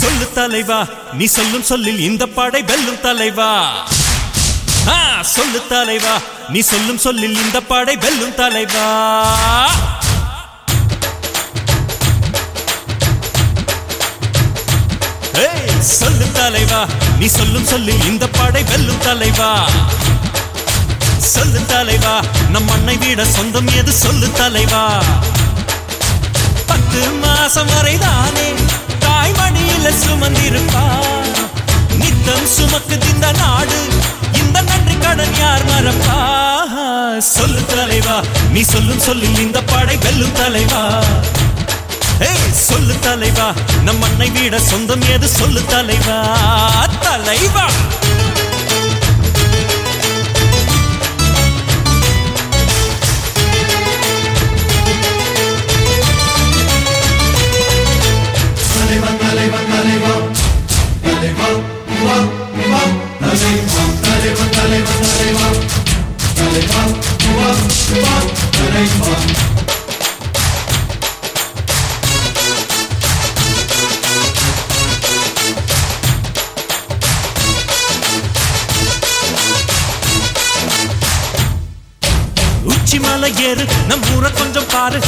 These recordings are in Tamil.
சொல்லு தலைவா நீ சொல்லும் சொல்லில் இந்த பாடை வெல்லும் தலைவா. சொல்லு தலைவா நீ சொல்லும் சொல்லில் இந்த பாடை வெல்லும் தலைவா. சொல்லு தலைவா நீ சொல்லும் சொல்லில் இந்த பாடை வெல்லும் தலைவா. சொல்லு தலைவா. நம் மண்ணை விட சொந்தம் எது? சொல்லு தலைவா. பத்து மாசம் வரைதானே. தாய்மடியில சுமந்திருப்பா. நித்தம் சுமக்குது இந்த நாடு. இந்த நன்றி கடன் யார் மறப்பா? சொல்லு தலைவா. நீ சொல்லும் சொல்லில் இந்த படை வெல்லும் தலைவா. ஏய் சொல்லு தலைவா. நம் மண்ணை வீட சொந்தம் ஏது சொல்லு தலைவா. தலைவா. உச்சி மலை ஏறு நம் ஊர கொஞ்சம் பாரு.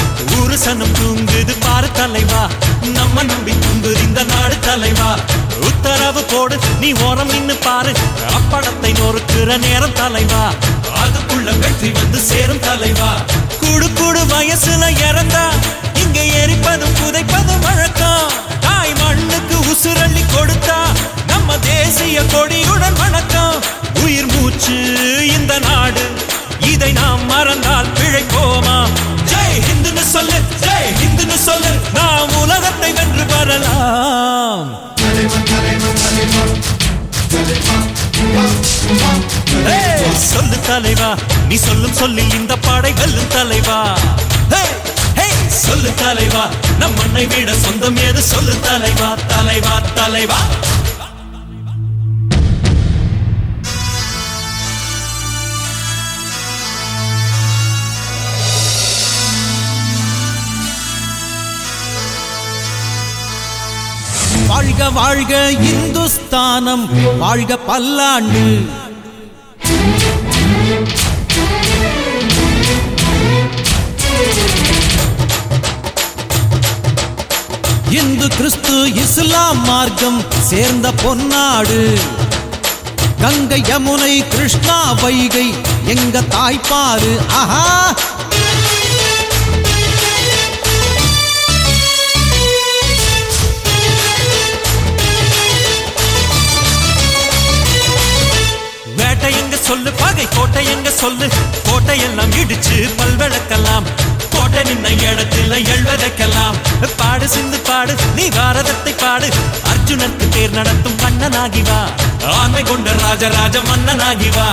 ஊரு சனம் தூங்குது பாரு தலைவா. நம்ம நம்பி தூங்குது இந்த நாடு தலைவா. உத்தரவு போடு நீ ஓரம் நின்னு பாரு. அப்படத்தை நொறுக்குற நேரம் தலைவா. அதுக்குள்ள வெற்றி வந்து சேரும் தலைவா. குடுக்குடு வயசுல இறந்தா இங்க எரிப்பதும் புதைப்பதும் வழக்கம். தாய் மண்ணுக்கு உசுரள்ளி கொடுத்தா நம்ம தேசிய கொடியுடன் வணக்கம். உயிர் மூச்சு இந்த நாடு இதை நாம் மறந்தால் பிழைப்போமா? ஜெய் ஹிந்துன்னு சொல்லு ஜெய் ஹிந்துன்னு சொல்லு நாம் உலகத்தை வென்று வரலாம் தலைவன் தலைவன் தலைவன் தலைவன் சொல்லு தலைவா நீ சொல்லும் சொல்லி இந்த பாடை வெல்லும் தலைவா. சொல்லு தலைவா நம் மண்ணை விட சொந்தம் ஏது? சொல்லு தலைவா தலைவா தலைவா. வாழ்க வாழ்க இந்துஸ்தானம் வாழ்க பல்லாண்டு. இந்து கிறிஸ்து இஸ்லாம் மார்க்கம் சேர்ந்த பொன்னாடு. கங்கை யமுனை கிருஷ்ணா வைகை எங்க தாய்ப்பாரு ஆஹா! வேட்டை எங்க சொல்லு பகை கோட்டை எங்க சொல்லு? கோட்டை எல்லாம் இடிச்சு பல்வழக்கெல்லாம் கோட்டை நின்ன இடத்துல எழுவதற்கெல்லாம் பாடு சிந்து பாடு நீ பாரதத்தை பாடு. அர்ஜுனனுக்கு பேர் நடத்தும் மன்னனாகி வா. ஆண்மை கொண்ட ராஜராஜ மன்னனாகி வா.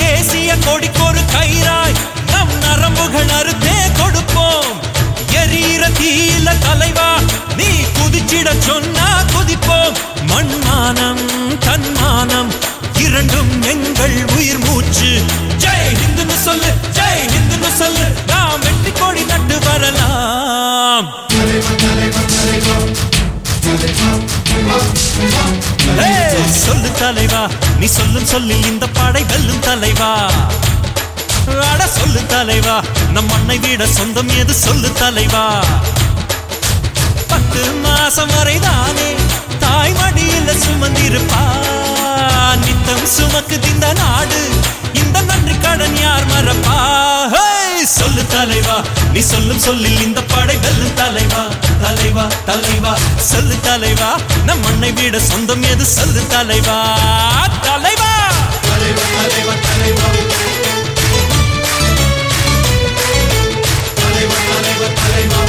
தேசிய கொடிக்கொரு கயிறாய் நம் நரம்புகள் அறுத்தே கொடுப்போம். எரீர தீல தலைவா நீ குதிச்சிட சொன்னா குதிப்போம். மண்மானம் தன்மானம் இரண்டும் எங்கள் உயிர் மூச்சு. ஜெய் ஹிந்துன்னு சொல்லு ஜெய் ஹிந்துன்னு சொல்லு நாம் வெற்றி கோழி நட்டு வரலாம். சொல்லு தலைவா. நீ சொல்லும் சொல்லில் இந்த பாடை வெல்லும் தலைவா. அட சொல்லு தலைவா நம் மண்ணை விட சொந்தம் எது சொல்லு தலைவா. பத்து மாசம் வரைதானே தாய் மடியில் சுமந்திருப்பா நித்தம் சுமக்குது திந்த நாடு இந்த நன்றி கடன் யார் மறப்பா? தலைவா நீ சொல்லும் சொல்லில் இந்த படை வெல்லும் தலைவா தலைவா தலைவா சொல்லு தலைவா நம் மண்ணை விட சொந்தம் எது சொல்லு தலைவா தலைவா. தலைவா தலைவா தலைவா. தலைவா தலைவா தலைவா.